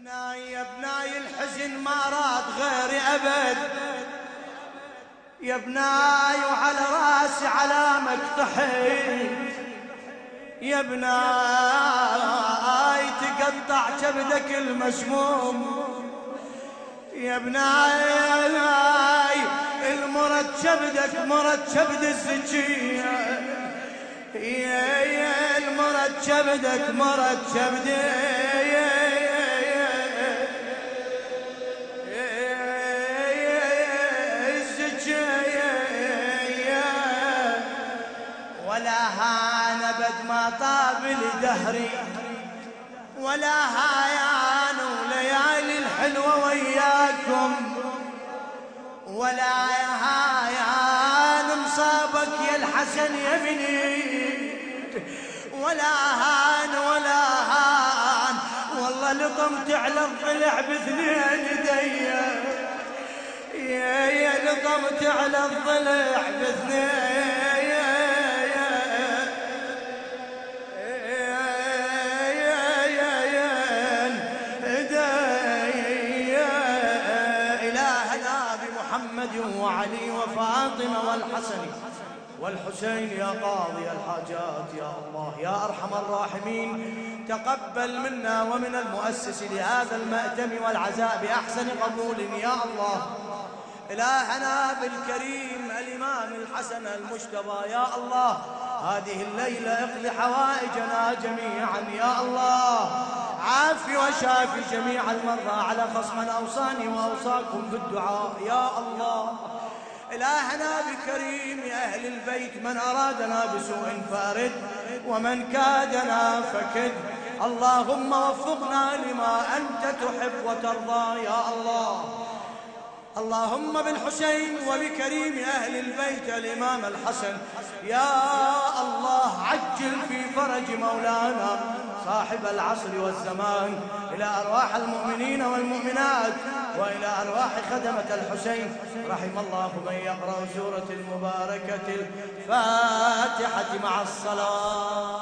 ابناي يا ابناي الحزن ما راد غيري أبد. يا ابناي وعلى رأسي علامك طحيت يا ابناي تقطع كبدك المسموم يا ابناي المرد كبدك مرد كبد الزكية يا يا المرد كبدك مرد كبدي ما طاب لدهري ولا هايان وليالي الحلوة وياكم. ولا هايان مصابك يا الحسن يا بني. ولا هان ولا هان والله لطمت على الضلع باثنين ايديا يا يا لطمت على الضلع باثنين. محمد وعلي وفاطمة والحسن والحسين يا قاضي الحاجات يا الله يا أرحم الراحمين. تقبل منا ومن المؤسس لهذا المأتم والعزاء بأحسن قبول يا الله. إلهنا بالكريم الإمام الحسن المجتبى يا الله. هذه الليلة اقض حوائجنا جميعا يا الله. عافي وشافي جميع المرضى على خصم من أوصاني وأوصاكم بالدعاء. يا الله إلهنا بكريم أهل البيت من أرادنا بسوء فارد ومن كادنا فكد. اللهم وفقنا لما أنت تحب وترضى. يا الله اللهم بالحسين وبكريم أهل البيت الإمام الحسن. يا الله عجل في فرج مولانا. صاحب العصر والزمان إلى أرواح المؤمنين والمؤمنات وإلى أرواح خدمة الحسين. رحم الله من يقرأ سورة المباركة الفاتحة مع الصلاة.